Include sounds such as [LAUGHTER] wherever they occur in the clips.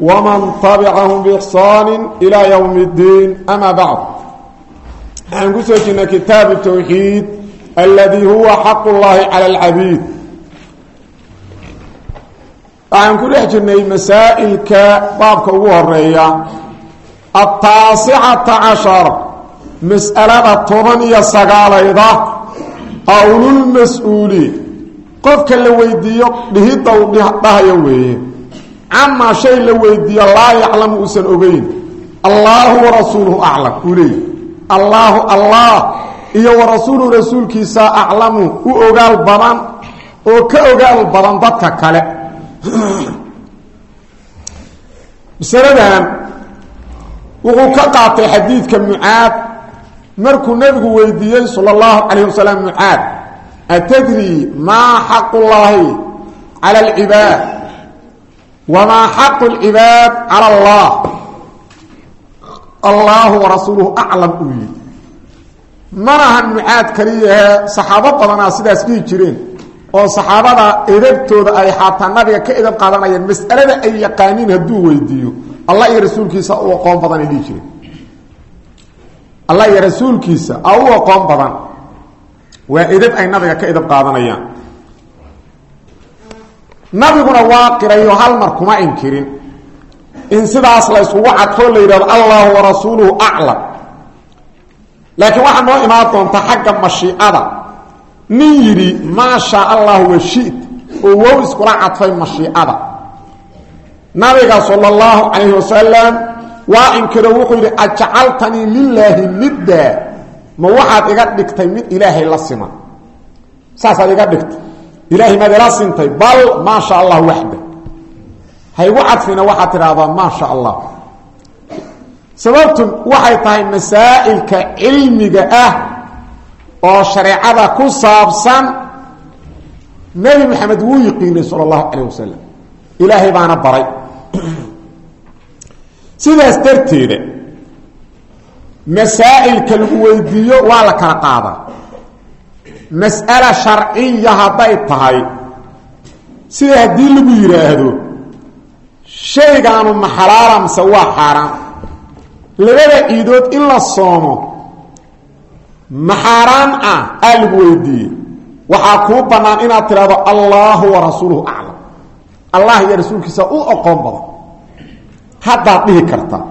ومن تبعهم بإحسان إلى يوم الدين أما بعد عن قسوة كتاب التوحيد الذي هو حق الله على العبيد عن كل حجرنا مسائل كبابك وهرية التاسعة عشر مسألة طبنية سقاليضة أول المسؤولين qofka la weydiiyo dhihidda uu dhahayo weeye camaa shay la weydiiyo laa yaclamu uusan ogeyn. Allaahu warasuuluhu aclam uu leeyahy allaahu allah iyo warasuuluhu rasuulkiisa aclamu u ogaal badan oo ka ogaal badan dadka kale. [CLEARS THROAT] Masaladan wuxuu ka qaatay xadiidka mucaad. Markuu nebigu weydiiyey sala allahu calayh wasalam mucaad atadri maa xaqu llaahi cala alcibaad wamaa xaqu lcibaad cala allah allahu warasuuluhu aclam uu yihi manahan mucaad kaliyahe saxaabo badanaa sidaas dhihi jireen oo saxaabada edabtooda ay xaataa nabiga ka edab qaadanayeen mas'alada ay yaqaaniin hadduu weydiiyo allah iyo rasuulkiisa u aqoon badan ay dhihi jireen. Allah iyo rasuulkiisa a u aqoon badan. Waa edab ay nabiga ka edab nabiguna waa qirayo hal mar kuma inkirin. In sidaas la yskugu cadfoo la yidhahdo allahu warasuuluhu aclam. Laakiin waxaa noo imaan doonta xagga mashiicada. Nin yidhi maa shaa allahu washit oo wow iskula cadfay mashiicada. Nabiga sala allahu calayhi wasalam waa inkiro wuxuu yidhi ajcaltanii lilaahi nidda ma waxaad iga dhigtay mid ilaahay la siman. Saasaad iga dhigtay ilaahay maad ila sintay bal maa sha allah waxda haygu cadfina waxaad tidhaahdaa maa sha allah sababtu waxay tahay masaa'ilka cilmiga ah oo shareecada ku saabsan nebi maxamed wuu yiqiinay sala allahu calayh wasalam ilaahay baana baray. Sidaas darteeda masaa'ilka lagu weydiiyo waa la kala qaadaa mas'ala sharciya hadday tahay. Sida haddii lagu yidhaahdo shaygaanu ma xalaala mise waa xaaraan. Labada ciidood in la soomo ma xaaraan ah aa lagu weydiiyey. Waxaa kuu bannaan inaad tidhahdo allaahu wa rasuuluhu aclam. Allah iyo rasuulkiisa u oqoon badan. Haddaad dhihi kartaa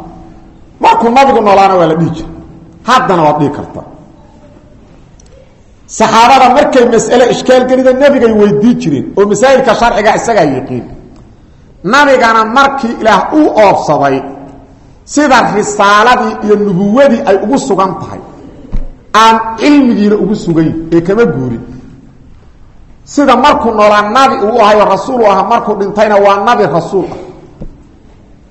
markuu nabigu noolaana waa la dhihi jira haddana waad dhihi kartaa saxaabada markay mas'ale ishkaal gelida nabigay weydii jireen oo masaa'ilka sharciga isagaa yiqiin nabigana markii ilaah uu oobsaday sida risaaladii iyo nubuwadii ay ugu sugan tahay aan cilmigiina ugu sugayn ee kama guurin. Sida markuu noolaa nabi uu ahayo rasuul u markuu dhintayna waa nabi rasuul ah.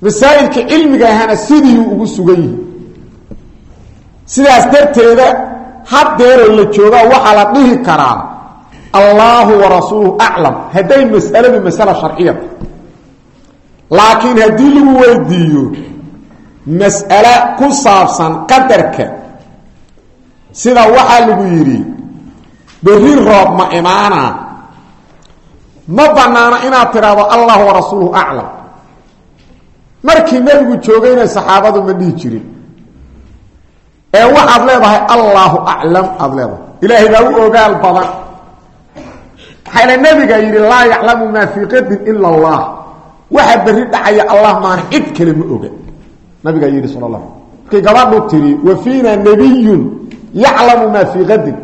Masaa'ilka cilmiga ahana sidiiu ugu sugan yihi sidaas darteeda haddeeroo la joogaa waxaa la dhihi karaa allaahu warasuuluhu aclam. Hadday mas'aladu masala sharciyata laakiin haddii lagu weydiiyo mas'ale ku saabsan qadarka sida waxaa lagu yidhi berri roob ma imaana. Ma bannaano inaad tidhaahdo allahu warasuuluhu aclam. Markii nebigu joogayna saxaabadu ma dhihi jirin ee waxaad leedahay allaahu aclam aada leedahay. Ilaahay baa u ogaal badan. Maxayla nebigaa yidhi laa yaclamu maa fii qadin ila allah. Waxa berri dhacaya allah maana cid kale ma oga. Nabigaa yidhi sal la markii gabadhu wa fiina nabiyun yaclamu maa fii qadin.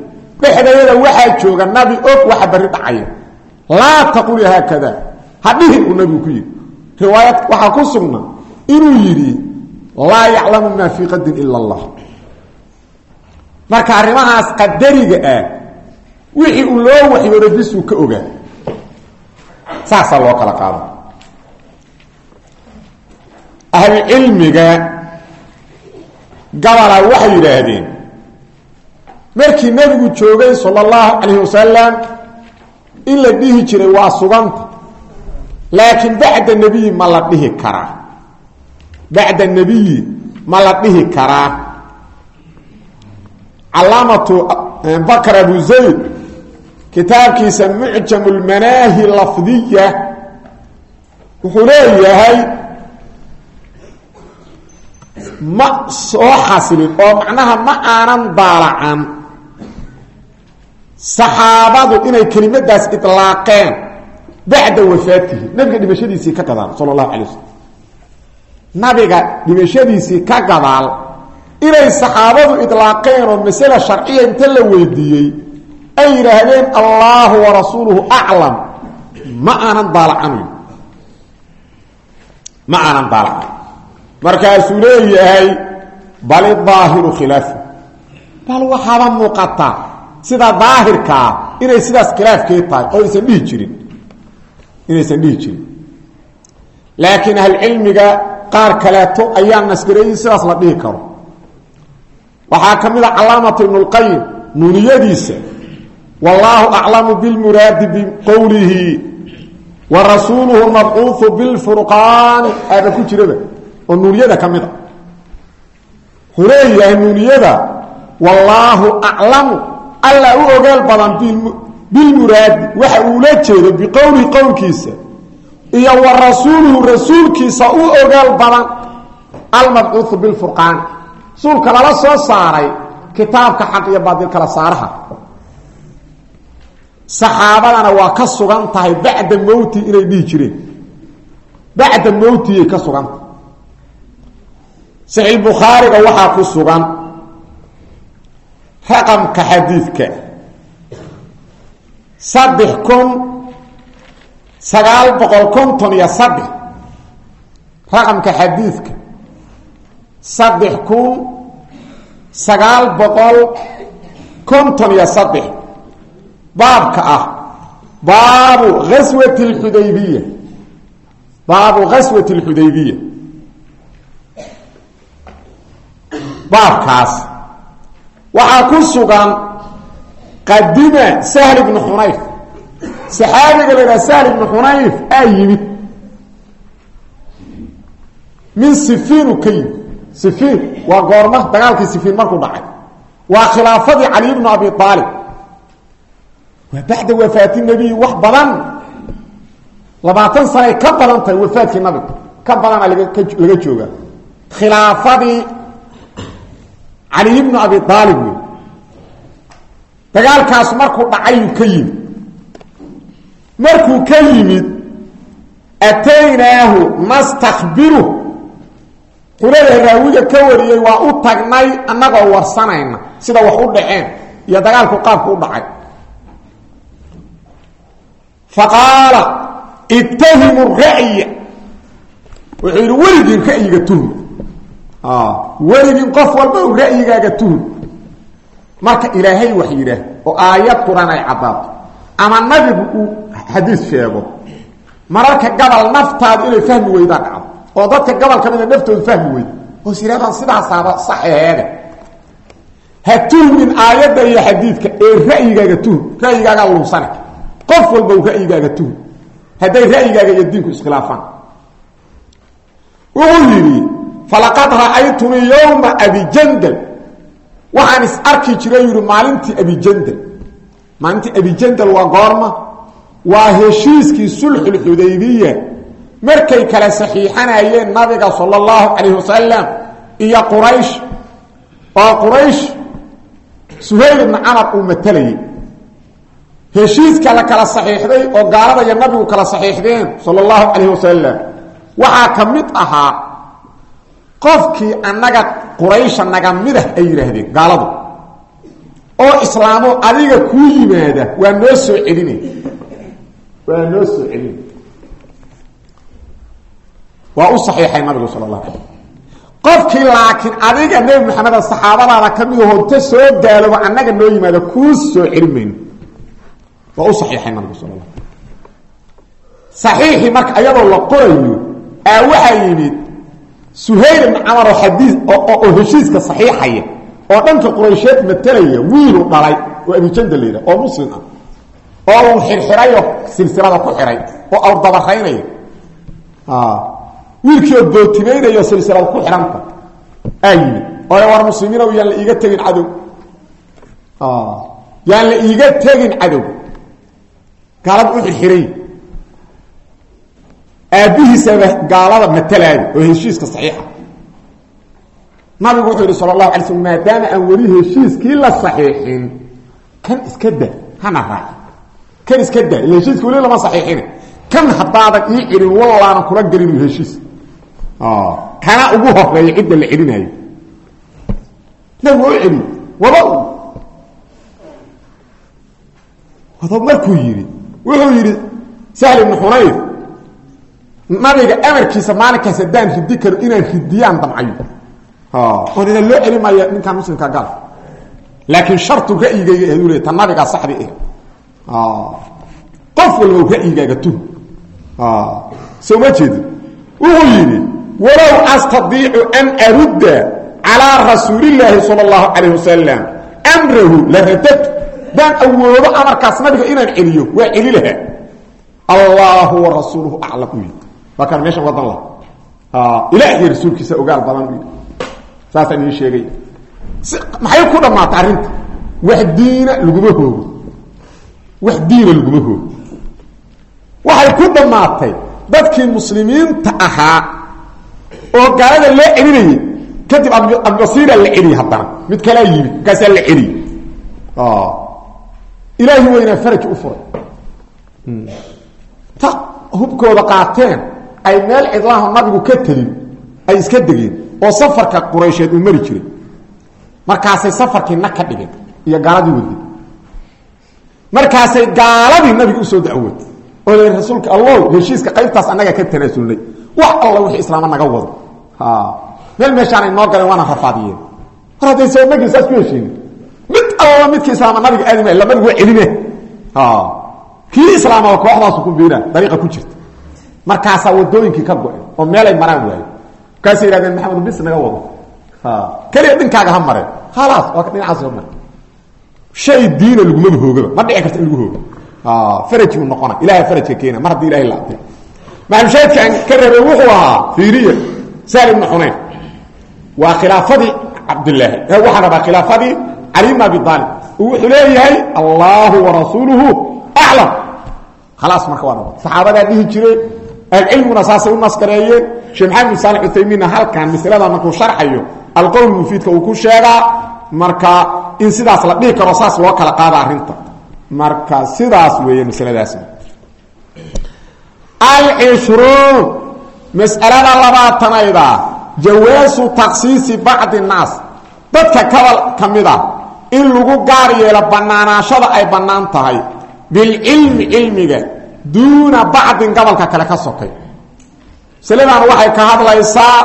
Dhexdayada waxaa jooga nabi og waxa berri dhacaya. Laa taquli haakada. Hadhihin uu nabigu ku yidhi. Riwaayad waxaa ku sugna inuu yidhi laa yaclamu maa fii qadin ila allah marka arrimahaas qadariga ah wixii uu loo waxyooday bisuu ka ogaa saasaa loo kala qaada ahlucilmiga gabola waxay yidhaahdeen markii nebigu joogay sala allahu calayhi wasalam in la dhihi jiray waa suganta laakiin bacda nebiyi ma la dhihi karaa. Bacda nebiyi ma la dhihi karaa calaamatu bakr abu zayd kitaabkiisa mucjam lmanaahi lafdiya wuxuu leeyahay ma soo xasilin oo macnaha ma aanan daalacan saxaabadu inay kelimadaas ilaaqeen bacda wafaatihi. Nabiga dhimashadiisii ka gadaal sala allahu alay waslm nabiga dhimashadiisii ka gadaal inay saxaabadu ilaaqeen oo masale sharciya inta la weydiiyey ay yidhaahdeen allahu warasuuluhu aclam. Ma aanan daalacanin ma aanan daalacan markaasuu leeyahay bal idaahiru khilaafu. Bal waxaaba muuqata sida daahirkaa inay sidaas khilaafkeed tahay oo aysan dhihi jirin. Inaysan dhihi jirin. Laakiin ahlucilmiga qaar kaleeto ayaa nasgareeyey sidaas la dhihi karo waxaa ka mid a calaamatu ibnulqayim nuuniyadiisa wallaahu aclamu bilmuraadi biqowlihi wa rasuuluhu mabcuuhu bilfurqaani. Aaba ku jiraba oo nuuniyada ka mid a wuxuu leeyahay nuuniyada wallaahu aclamu alla u ogaal badan bilmuraadi. Waxa uula jeedo biqowlihi qowlkiisa. Iyo wa rasuuluhu rasuulkiisa u ogaal badan almabcuuhu bilfurqaani rasuulka lala soo saaray kitaabka xaq iyo baadil kala saaraha. Saxaabadana waa ka sugan tahay bacda mowti inay dhihi jireen. Bacda mowtiyay ka suganta saxiix bukhaariga waxaa ku sugan raqamka xadiidka. Saddex kun sagaal boqol konton iyo saddex. Raqamka xadiidka saddex kun sagaal boqol konton iyo saddex. Baabka ah baabu aswat اxudaybiya baabu gaswat اlxudaybiya baabkaas waxaa ku sugan qadima sahl ibnu xunayf saxaabiga la yidhaha sahl ibnu xunayf aa yimid. Min sifiinu ka yimid sifiin. Waa goorma dagaalkii sifiin markuu dhacay. Waa khilaafadii cali bnu abi aalib waa bacda wafaati nebiyi wax badan. Labaatan sanay ka badan tahay wafaadkii nabiga ka badana laga jooga khilaafadii cali bnu abi aalib wey dagaalkaas markuu dhacayuu ka yimid. Markuu ka yimid ataynaahu nastakbiru xulada raawiga ka wariyey waa u tagnay annagoo warsanayna sida wax u dhaceen iyo dagaalku qaabku u dhacay. Faqaala ittahimu ra'ya. Wuxuu yidhi weligin ra'yiga tuhum. Weligin qof walba u ra'yigaaga tuhum. Marka ilaahay wax yidhaah oo aayad quran ay caddaato ama nabigu uu xadiis sheego mararka gabal naftaadu inay fahmi dhacdo oo dadka gabal ka mida naftoodu fahmi weyd. Oos yidhahdaan sidaasaaba saxeheede. Ha tuhmin aayadda iyo xadiidka ee ra'yigaaga tuhum ra'yigaagaa lunsane qof walba u ra'yigaaga tuhum hadday ra'yigaaga iyo diinku iskhilaafaan. Wuxuu yidhi falaqad ra'aytumii yowma abijandal waxaan is arki jiray yidhi maalintii abijandal maalintii abijandal waa goorma. Waa heshiiskii sulxulxudaybiya markay kala saxiixanayeen nabiga sala allahu calayh wasalam iyo quraysh oo quraysh suhayl ibnu camar uu matalayay heshiiska la kala saxiixday oo gaalada iyo nabigu kala saxiixdeen sala allahu calayh wasalam waxaa ka mid ahaa qofkii annaga quraysha naga midah ay yidhaahdeen gaaladu oo islaamo adiga kuu yimaada. Waa noo soo celinay waa noo soo celinay waa u saxiixay nabigu allahu alay qofkii laakiin adiga nebi maxameda saxaabadaada ka mid hoonta soo gaalooba annaga noo yimaada kuu soo celin waa u saxiixay nabigu sala la saxiixii marka ayadoo la qorayo aa waxaa yimid suhayl ibn camar oo xadii oo heshiiska saxiixaya oo dhanka quraysheed matalaya wiilu dhalay oo abijanda la yidhah oo muslim ah oo uu xirxirayoo silsilada ku xihay oo awrdabaraynaya wiilkii oo bootimaynayo silsilada ku xihanta aa yimid oo war muslimiinow yaan la iiga tegin cadow. Yaan la iiga tegin cadow. Gaalada u xirxiray. Aabbihiisaba gaalada matalaayo oo heshiiska saxiixa. Nabigu wuxuu yihi sal allahu alay maadaama aan weli heshiiskii la saxiixin kan iska da hana raaci kan iska da ila heshiiska lama saxiixine kan haddaadan ii celin wallaanan kula gelinu heshiis kana ugu horreeya cidda la celinayo. Nabigu u celi waba wada markuu yidhi wuxuu yidhi sahl ibnu xunayr nabiga amarkiisa maalinkaas haddaan ridi karo inaan ridiyaan damcayo. Oon ina loo celi maayo ninkaan muslimka gaal. Shartu ra'yigayga edu le ta saxdi ah qof walba ra'yigaaga tu. Soo ma jeedi wuxuu yidhi walow astadiicu an arudda calaa rasuulillaahi sala allahu calayh wasalam amrahu la radadtu daan awoodo amarkaas nabiga inaan celiyo waa celi lahaa allahu wa rasuuluhu aclam. U yidhi waa kaan meeshan wadan laha ilaahiy rasuulkiisa ogaal badan u yidhi. Saasaan ii sheegay. Maxay ku dhammaatay arrinta? Wax diina laguma hoogo. Wax diina laguma hoogo. Waxay ku dhammaatay dadkii muslimiinta ahaa oo gaalada loo celinayay kadib abubasiira la celiyey haddana. Mid kalaa yimid markaasaa la celiyey ilaahi weynaa faraji u furay. Ta hubkooda qaateen ay meel cidlaaho nabigu ka telin ay iska degeen oo safarka quraysheed uu mari jiray. Markaasay safarkii nag ka iyo gaaladii waday markaasay gaaladii nabiga u soo dacwootay oo rasuulka allow heshiiska qaybtaas annaga ka tanaasulnay wax alla wixii islaama naga wado meel meeshaanay noo galeen waana rafaadiyeen. Mar hadday soo magii saas mid alla midkii islaama nabiga aadima labadigu waa celine kii islaamaba kooxdaasu ku biina dariiqa ku jirta. Markaasaa wadooyinkii ka go-en oo meelay maraan waayo markaasay yihahdeen maxamed bis naga wado. Keliya dhinkaaga ha mareen. Khalaas waa dhinacaas mare shay diina lagumaba hoogaba. Ma dhici karta in lagu hoogo. Faraj uu noqona ilahay farajka keena mar haddii ilahay laabtay. Maxamushaahidka aan ka reebay wuxuu ahaa fiiriya sahl ibnu xunayn waa khilaafadii cabdilaahi waxaa rabaa khilaafadii cali bn abi aalib wuxuu leeyahay allahu warasuuluhu aclam khalaas marka waa nabad saxaabadaa dhihi jiray ahlucilmiguna saasay u naskareeyeen sheekh maxamed bin saali uthaymiinna halkan masalada markuu sharxayo alqowl mufiidka uu ku sheegaa marka in sidaas la dhihi karo saas loo kala qaada arrinta marka sidaas weeye masaladaasna alcishruun mas'alada labaatanayda jawaasu taksiisi bacdi naas. Dadka kabal ka mid a in lagu gaar yeelo bannaanaashada ay bannaan tahay bilcilmi cilmiga duuna bacdin gobolka kale ka sokay. Masaladan waxay ka hadlaysaa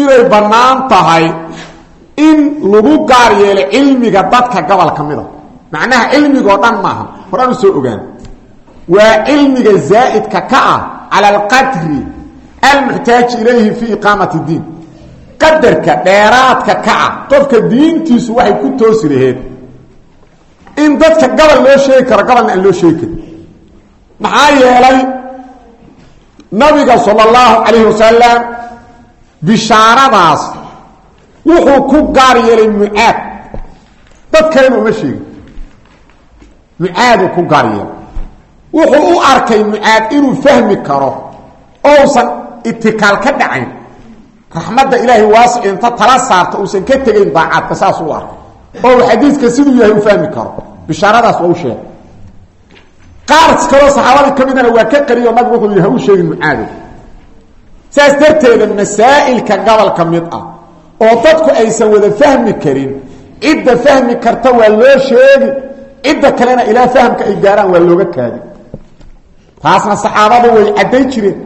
inay bannaan tahay in lagu gaar yeelo cilmiga dadka gobol ka mida macnaha cilmigoo dhan maaha horaan soo ogaan. Waa cilmiga zaa'idka ka ah cala alqadri almuxtaaji ilayhi fii iqaamati diin. Qadarka dheeraadka ka ah qofka diintiisu waxay ku toosi laheed in dadka gobol loo sheegi karo gobolna aan loo sheegi karin. Maxaa yeelay nabiga sala allahu calayhi wasalam bishaaradaas wuxuu ku gaar yeelay mucaad dad kalena uma sheegin mucaaduu ku gaar yeelay. Wuxuu u arkay mucaad inuu fahmi karo ousan itikaal ka dhacayn raxmadda ilaahay waasic inta tala saarta uusan ka tegayn daacadka saasuu u arkay. Oo uu xadiidka siduu yahay u fahmi karo bishaaradaas waa u sheegay. Qaar kaloo saxaabadii ka waa ka qariyo nabigu wuxuu yidhi ha u sheegin mucaado saas darteeda masaa'ilka gobolka mid ah oo dadku aysan wada fahmi karin cidda fahmi karta waa loo sheegi cidda kalena ilaa fahamka ay gaaraan waa looga kaadi. Taasna saxaabadu way cadday jireen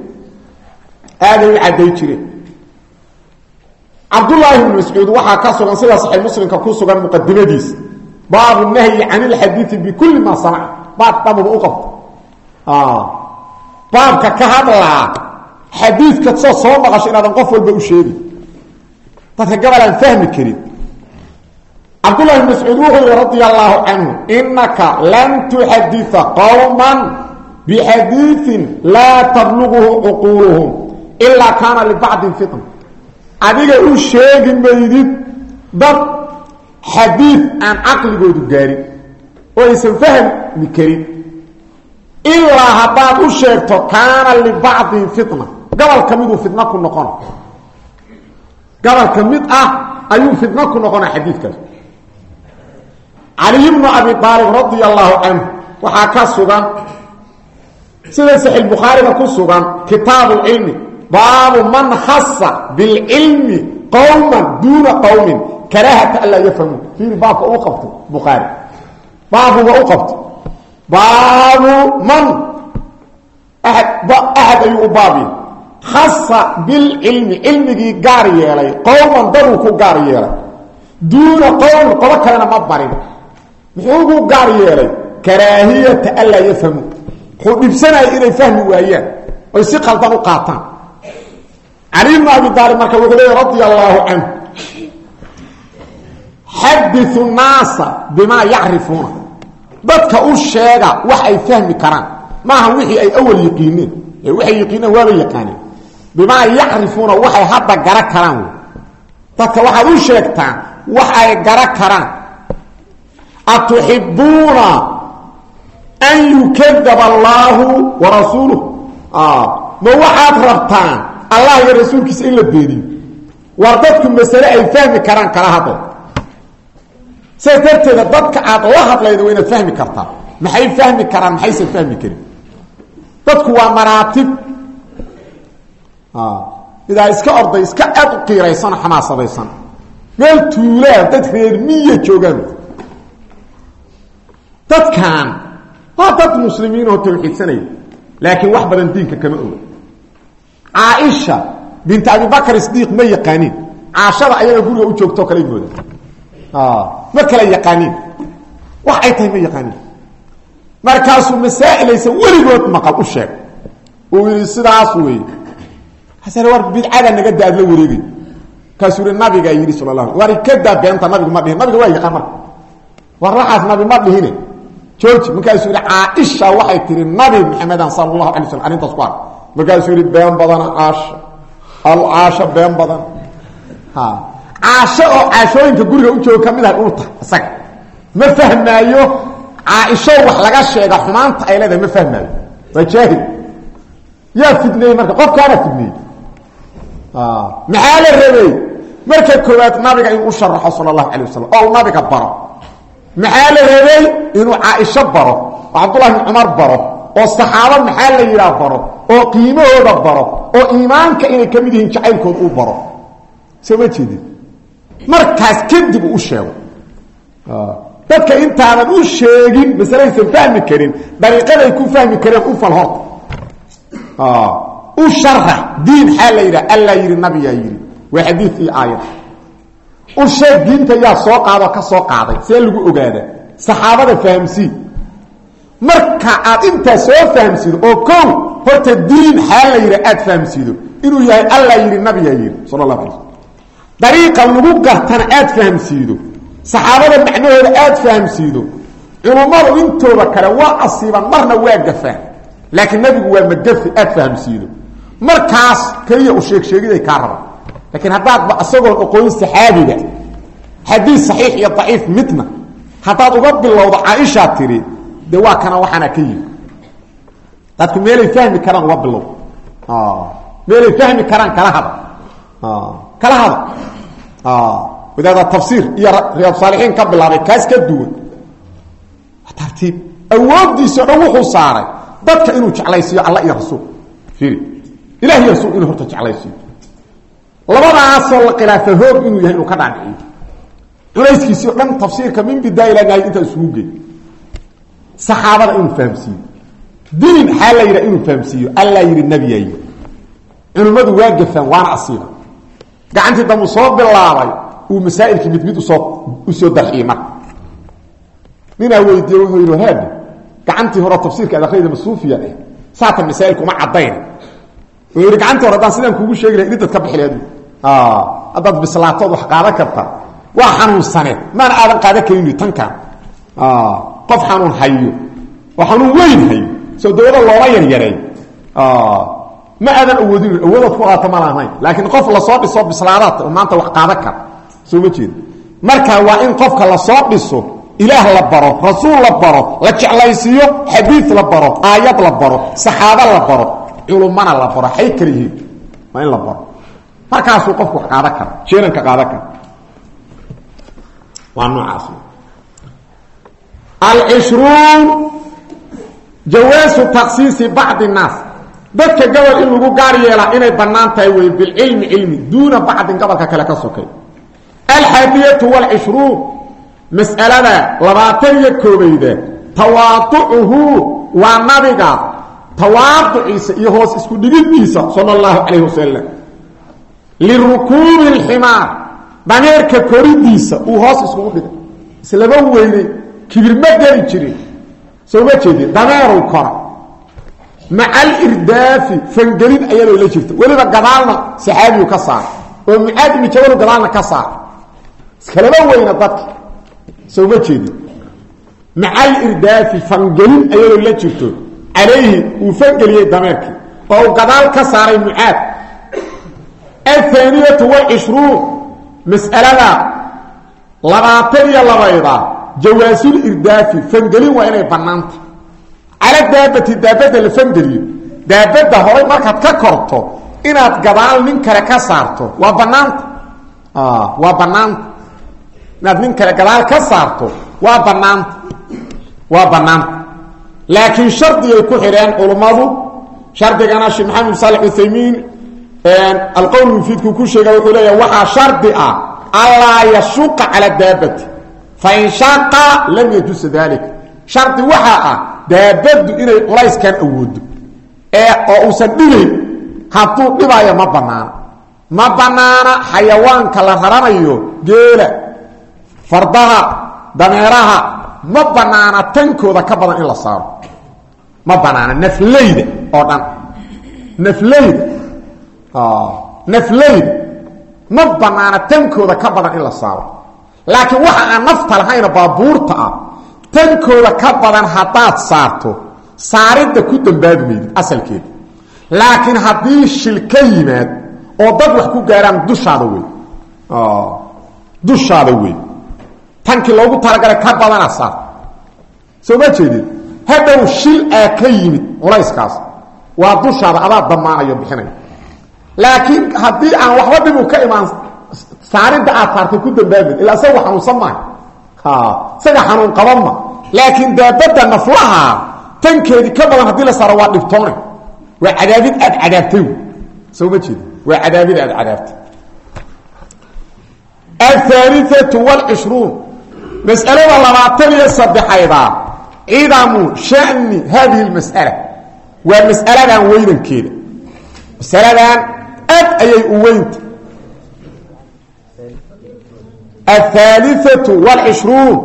aaday u cadday jireen cabdullaahi bnu mascuud waxaa ka sugan sida saxiix muslimka ku sugan muqadimadiisa baabu nahyi can ilxadiidi bikulli maa sanaca baab dhamuba u qabta baabka ka hadlaa xadiidka soo soo maqasho inaadan qof walba u sheegin dadka gabal aan fahmi karin cabdullahi bn mascuud wuxuu yihi radia allaahu canhu inaka lan tuxadita qowman bixadiiin laa tabluguhu cuquuluhum ilaa kaana libacdin fitna adiga u sheegi maydid dad xadiid aan caqligoodu gaarin oo aysan fahmi karin ilaa haddaad u sheegto kaana libacdin fitna gobolka miduu fitna ku noqona gobolka mid ah ayuu fitna ku noqona xadiidkaas caliy bnu abi aalib radia allaahu canhu waxaa ka sugan sida saxiix bukhaariga ku sugan kitaabu lcilmi baabu man khasa bilcilmi qowman duuna qowmin karaahata anlaa yafhamu fiiri baabka u qabto bukhaari baabuga u qabto. Baabu man axad ayuu u baabiya khasa bilcilmi cilmigii gaar yeelay qowman daduu ku gaar yeelay. Duuna qowmin qobo kalena ma barin. Muxuu ugu gaar yeelay? Karaahiyata anlaa yafhamu wuxuu dhibsanaya inay cali bnu abi aalib marka wuxuu leeya radia allaahu canhu xadiu naasa bimaa yacrifuuna. Dadka u sheega wax ay fahmi karaan. Maaha wixii ay awal yiqiineen. Ee waxay yiqiineen waaba yaqaaneen. Bimaa yacrifuuna waxay hadda gara karaan. Wy dadka waxaad u sheegtaan wax ay gara karaan. Atuxibuuna an yukadaba allaahu wa rasuuluh ma waxaad rabtaan allah iyo rasuulkiisa in la beeniyo war dadku masale ay fahmi karaan kala hadla sidaas darteeda dadka aad la hadlayda waa inaad fahmi kartaa. Maxay fahmi karaan? Maxaysan fahmi karin? Dadku waa maraatib. Midaa iska orday iska aad u qiiraysan oo xamaasadaysan meel tuulaa dad reer miya joogaan. Dadkan waa dad muslimiin oo tawxiidsanaya. Laakiin wax badan diinka kama oga caaisha bint abibakr sidiiq ma yaqaaniin. Caashada ayaga guriga u joogtoo kale mooda ma kala yaqaaniin. Wax ay tahay ma yaqaaniin. Markaasuu masaa'ilaysa weligood maqal u sheeg. Uu yidhi sidaas weeye. Hasare war bidcada naga daad la wareegay. Markaasuu yihi nabigaa yidhi sal la war ikadaa beenta nabigu ma dhihin. Nabiga waa yaqaan marka. War waxaas nabi ma dhihine jooji markaasuu yihi caaisha waxay tihi nabi maxamedan sala allahu alay slam arrintaas ku ark markaasuu yihi been badana caasha alcaasha been badan. Caasho oo caashooyinka guriga u jooga ka mid ah uta isaga. Ma fahmaayo? Caaisho wax laga sheega xumaanta ay leedahay ma fahmaayo. Waa jaahil. Yaa fidneeyey marka qofkaana fidneeyey. Maxaa la rabay? Marka koowaad nabiga inuu u sharaxo sala allahu calay wasalam oo nabiga baro maxaa la rabay inuu caaisho baro oo cabdullahi bn cumar baro oo saxaabo maxaa la yidhaha baro oo qiimahooda baro oo iimaanka inay ka mid yihiin jacaylkood uu baro? Soo ma jeedin. Markaas kadib uu u sheego dadka intaadan u sheegin masalaysan fahmi karin dariiqaday ku fahmi kareen u fal horta u sharax diin xaa la yidhaha allaa yidhi nabiyaa yidhi u sheeg diinta yaa soo qaadoo ka soo qaaday. See lagu ogaada. Saxaabada fahamsiin marka aad intaa soo fahamsiido oo kow horta diin xaa la yidha aad fahamsiido inuu yahay allaa yidhi nabiyaa yidhi sal slm dariiqa lagu gartana aad fahamsiido. Saxaabada macnahooda aad fahamsiido. Culummadu intooda kale waa asiiban marna waa gafaan. Laakiin nabigu waa magafi aad fahamsiido. Markaas keliya u sheeg sheegiday kaa raba laakiin haddaadba isagoon oqoon saxaabiga xadiid saxiix iyo daciif midna haddaad uga bilowdo caaishaa tiri de waa kana waxaana ka yimi dadku meelay fahmi karaan uga bilow. Meelay fahmi karaan kala hada kala hada wadaada tafsiir iyo riyaad saalixiin ka bilaabay kaas ka duwan. Tartiib. Awoodiisao dhan wuxuu saaray dadka inuu jeclaysiiyo alla iyo rasuul. Iri ilah iyo rasuul inuu horta jeclaysiiyo labadaasoo la khilaafa hoog inuu yahay inuu ka dhaadhiciyo culayskiisii o dhan tafsiirka min bidaa ila nahay intaa isugu gey saxaabada inuu fahamsiiyo. diin xaa la yidhaha inuu fahamsiiyo. allaa yidhi nabiyaa yidhi culimmadu waa gafaan waana asiiba. gacantii dambu soo bilaabay uu masaa'ilkii mid mid u soo u soo darxiyey marka ninaa weydiiye wuxuu yidhi haadi gacantii hore tafsiirka ad akriyda masuufiya eh? saatan masaa'ilka uma caddayn. Wuxuu yidhi gacantii hore haddaan sidaan kuugu sheegi lahay haddaad bislaatood wax qaadan karta. Waa xanuunsaneed maana aadan qaadan karin tankan qof xanuun hayo. Oo xanuun weyn hayo. Soo dawada loola yaryaray ma aadan awoodin awoodaad ku qaata ma lahayn. Laakiin qof la soo dhiso bislaadaad oo maanta wax qaadan kara soo ma jeeda marka waa in qofka la soo dhiso ilaah la baro rasuul la baro la jeclaysiiyo xadiid la baro aayad la baro saxaabo la baro culumana la baro xay kala yihiin waa in la baro markaasuu qofku wax qaadan kara jeelanka qaadan kara waa noocaas alcishruun jawaasu taksiisi bacdi الnaas dadka gobol in lagu gaar yeelaa inay bannaan tahay wey bilcilmi cilmi duuna bacdin gobolka kale ka sokay alxaadiyatu wاlcishruun mas'alada labaatan iyo koobayda tawaaducuhu waa nabiga tawaaduciisa iyo hoos isku dhigidiisa sala اllahu calayh wasalam lirukuubi اlximaar dameerka koridiisa uu hoos iskugu dhigay islama weynay kibir ma geli jirin soo ma jeedin dameerow kora maca alirdaafi fangelin ayadoo la jirta weliba gadaalna saxaabiyu ka saara oo mucaad ibni jabalu gadaalna ka saara iskalama weyna dadka soo ma jeedin maca alirdaafi fangelin ayadoo la jirto calayhi uu fangeliyey dameerkii oo uu gadaal ka saaray mucaad athaaniyatu walcishruun mas'alada labaatan iyo labayda jawaasul irdaafi fangelin waa inay bannaanta. Cala daabati daabadda la fangeliyo. Daabadda horay markaad ka korto inaad gadaal nin kale ka saarto waa banaanta waa banaanta inaad nin kale gadaal ka saarto waa banaanta waa banaanta laakiin shardigay ku xidheen culummadu shardigana alqowl mufiidku ku sheega wuxuu leeyahay waxaa shardi ah allaa yashuqa cala daabati fain shaqa lam yajusa dalika shardi waxaa ah daabaddu inay culayskan awoodo. Ee oo uusan dhibayn hadduu dhibaayo ma banaana ma banaana xayawaanka la raranayo geela fardaha dameeraha ma banaana tankooda ka badan in la saaro. Ma banaana nafleyda oo dhan nafleyda ma banaana tankooda ka badan in la saaro. Laakiin waxa aan nafta lahayna baabuurta ah. Tankooda ka badan haddaad saarto saaridda ku dambaabi maydid asalkeeda. Laakiin haddii shil ka yimaad oo dad wax ku gaaraan dushaada wey dushaada wey tankii loogu talagalay ka badana saar soo ma jeedid hadhow shil aa ka yimid culayskaas waa dushaada adaa damaanayo bixinaya laakiin haddii aan waxba dhibu ka imaan saarinta aad ku dambaabed ilaa isagu xanuunsan maayo isaga xanuun qabanma laakiin daabadda naflaha tankeedii ka badan haddii la saaro waa dhibtoone waa cadaabid aad cadaabtay. Soo ma jeed waa cadaabid aad cadaabtay. Ahaaliau wlcishruun masalada labaatan iyo saddexayda. Cidamu shani haadihi mas'ala. Waa masaladan weynankeeda masaladan aad ayay u weynta athaliatu wlcishruun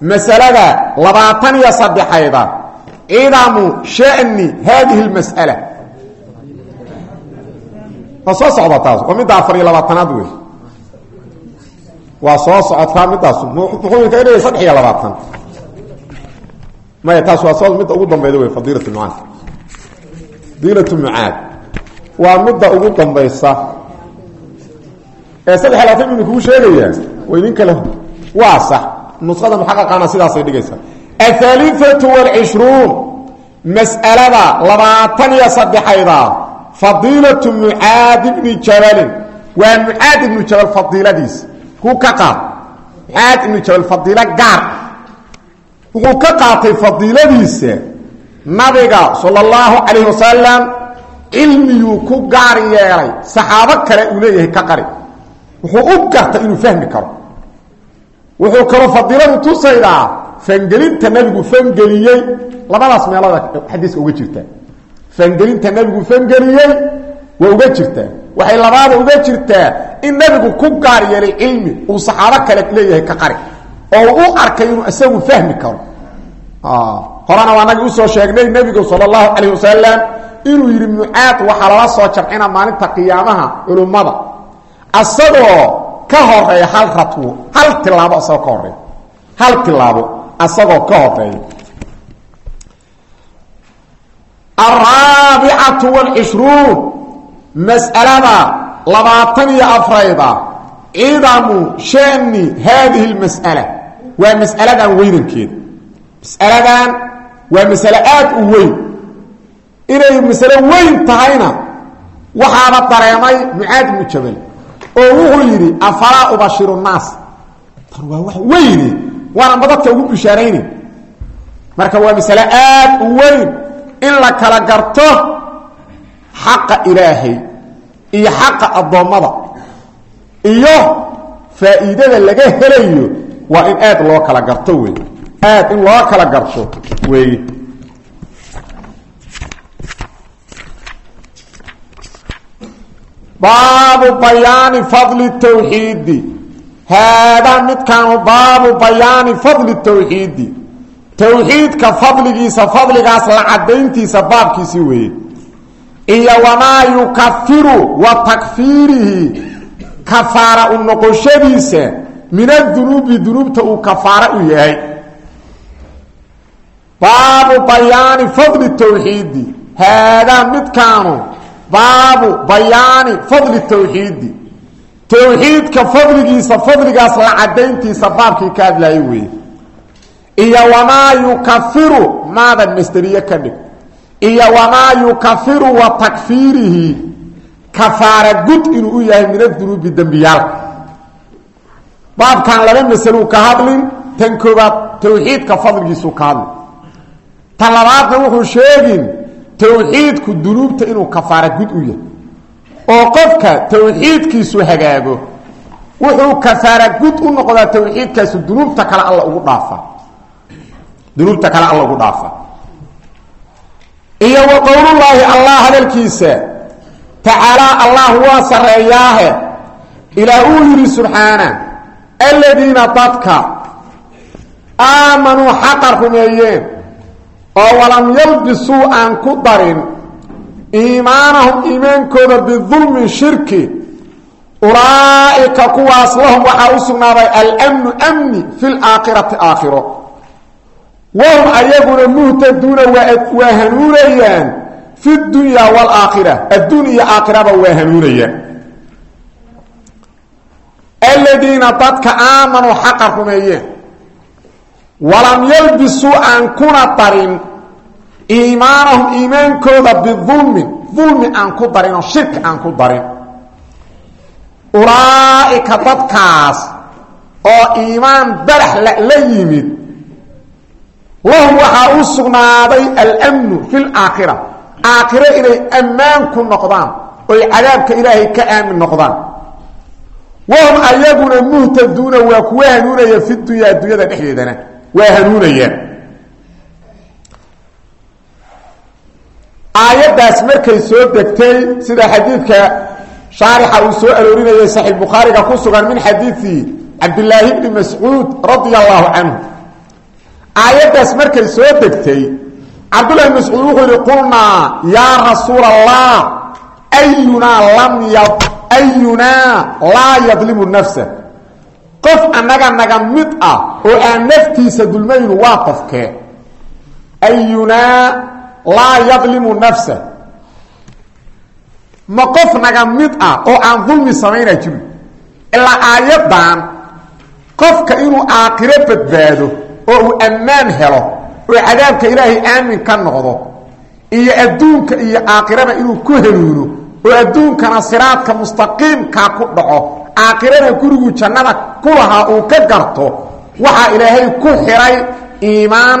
masalada labaatan iyo saddexayda. Cidamu shani haadihi اmas'ala waa soo socda taas? Waa midda afar iyo labaatanaad wey waa soo socodkaa midaas muxuu kaga dhigay saddex iyo labaatan. Maya taas waa soo midda ugu dambayda wey fadiilat mucaad fadiilat mucaad waa midda ugu dambaysa. Ee saddex labaatan inu kugu sheegayaa wa idin kale waa sax. Nusqada muxaqaqaana sidaasay dhigaysaa. Athaliatu wlcishruun mas'alada labaatan iyo saddexayda. Fadiilatu mucaad ibni jabalin waa mucaad ibnu jabal fadiiladiis ku ka qaad mucaad jabal fadiilo gaar. Wuxuu ka qaatay nabiga sala allahu calayh cilmiyuu ku gaar yeelay. Saxaabo kale uu leeyahay ka qari. Wuxuu u garta inuu fahmi karo. Wuxuu kaloo fadiiladu tusaydaa fangelinta nabigu fangeliyey. Labadaas meelooda xadiiska uga jirtaa fangelinta nabigu fangeliyey waa uga jirtaa waxay labaada uga jirtaa in nabigu ku gaar yeelay cilmi uu saxaabo kale leeyahay ka qari. Oo u arkay inuu isagu fahmi karo. Horena waa nagi u soo sheegnay nebigu sal اllahu calayh inuu yidhi mucaad waxaa lala soo jamcina maalinta qiyaamaha culummada asagoo ka horreeya hal ratwo hal tilaabo asagoo ka horreeya hal tilaabo asagoo ka horreeya alraabicatu wاlcishruun mas'alada labaatan iyo afrayda cidamu shani haadihi اlmas'ala waa mas'aladan weynankeeda. Mas'aladan waa masale aad u weyn inay masale weyn tahayna waxaaba dareemay mucaad ibnu jabal oo wuxuu yidhi afalaa ubashiru naas tan waa wax weyne waana madadka ugu bishaarayni. Marka waa masale aad u weyn in la kala garto xaqa ilaahay iyo xaqa addoommada iyo faa'iidada laga helayo waa in aad loo kala garto wey aad in loo kala garto weeye baabu bayaani fadli tawxiidi haadaa midkaanu baabu bayaani fadli tawxiidi towxiidka fadligiisa fadligaas la cadayntiisa baabkiisii weeye. Iyo wamaa yukafiru wa takfiirihi kafaara u noqoshadiisa min adunuubi dunuubta uu kafaara u yahay. Baabu bayaani fadli towxiidi haadaa midkaanu baabu bayaani fadli towxiidi towxiidka fadligiisa fadligaas la cadayntiisa baabkii ka hadlaayay weeye. Iyo wamaa yukafiru maadan masderiye ka dhig. Iyo wamaa yukafiru wa takfiirihi kafaara gud inuu u yahay min adunuubi dembiyaalka baabkan laba masaluu ka hadlin tan koobaad towxiidka fadligiisuu ka hadlin tan labaadna wuxuu sheegin towxiidku dunuubta inuu kafaara gud u yahay. oo qofka towxiidkiisu hagaago wuxuu kafaara gud u noqdaa towxiidkaasu dunuubta kale alla ugu dhaafa. dunuubta kale alla ugu dhaafa. iyo wa qowlullaahi allah hadalkiisa tacaalaa allah waa sareeyaahe ilaah uu yidhi subxaana aladiina dadka aamanuu xaqa rumeeyeen oo walam yalbisuu aan ku darin iimaanahum iimaankooda bidulmin shirki ulaa'ika kuwaas lahum waxaa u sugnaaday almnu amni fi laakhirati aakhiro. Wahum ayaguna muhtaduuna waa hanuunayaan fi dunya waalaakhira adduun iyo aakhiraba waa hanuunayaan. Aladiina dadka aamanuu xaqa walam yalbisuu aan kuna darin iimaanahum iimaankooda bidulmin dulmi aan ku darin oo shirki aan ku darin. Ulaa'ika dadkaas oo iimaan barax la yimid lahum waxaa u sugnaaday almnu fi laakhira aakhiro inay ammaan ku noqdaan oy cadaabka ilaahay ka aamin noqdaan. Wahum ayaguna muhtaduuna waa kuwa hanuunaya fi dunyaa addunyada dhexdeedana waa hanuunayaan. Aayaddaas markay soo degtay sida xadiidka shaarixa uu soo aroorinayay saxiix bukhaariga ku sugan min xadiidi cabdilaahi bni mascuud radia allahu canhu. Aayaddaas markay soo degtay cabdullahi mascuud wuxuu yihi qulnaa yaa rasuula allah ayunaa ayunaa laa yadlimu nafsa qof annaga naga mid ah oo aan naftiisa dulmaynu waa qofkee? Ayunaa laa yadlimu nafsa. Ma qof naga mid ah oo aan dulmi samaynaa jirin ilaa aayaddan qofka inuu aakhiro badbaado oo uu ammaan helo oo cadaabka ilaahay aamin ka noqdo iyo adduunka iyo aakhirada inuu ku hanuuno oo adduunkana siraadka mustaqiimkaa ku dhaco aakhirada guriguu jannada ku lahaa uu ka garto waxaa ilaahay ku xiray iimaan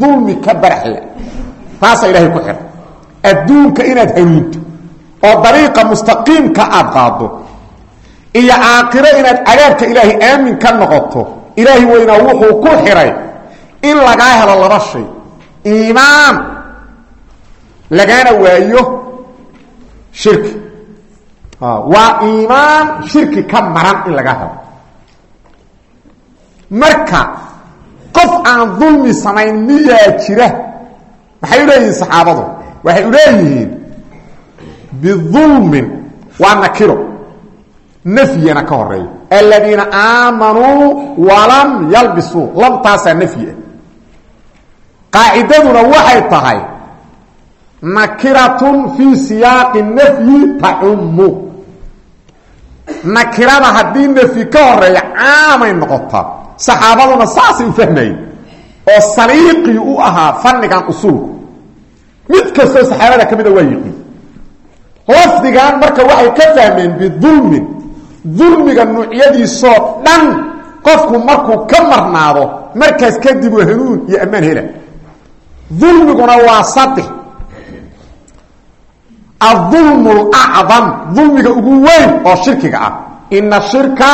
dulmi ka baraxle. Taasaa ilaahay ku xiray. Adduunka inaad hanuunto oo dariiqa mustaqiimka aad qaado iyo aakhiro inaad cadaabka ilaahay aamin ka noqoto ilaahay weynaa wuxuu ku xiray in lagaa helo laba shay. Iimaan lagana waayo shirki waa iimaan shirki ka maran in laga helo. Marka qof aan dulmi samayn miyaa jira? Maxay u leeyihiin saxaabadu. Waxay u leeyihiin bidulmin waa nakiro nafyina ka horeeyo aladiina aamanuu walam yalbisuu lamtaasaa nafyi ah. Qaacidaduna tahay nakiratun fii siyaaqi nafyi tacumu nakirada haddii nafyi ka horreeya caamay noqotaa. Saxaabaduna saasay u fahmayeen oo saliiqii u ahaa fannigan usuulku mid kastoo saxaabada ka mida waa yiqiin lafdigan marka waxay ka fahmeen bidulmin. Dulmiga nuucyadiisoo dhan qofku markuu ka marnaado markaas kadib hanuun iyo ammaan hela. Dulmiguna waa saddex adulmu lacdam dulmiga ugu weyn oo shirkiga ah ina shirka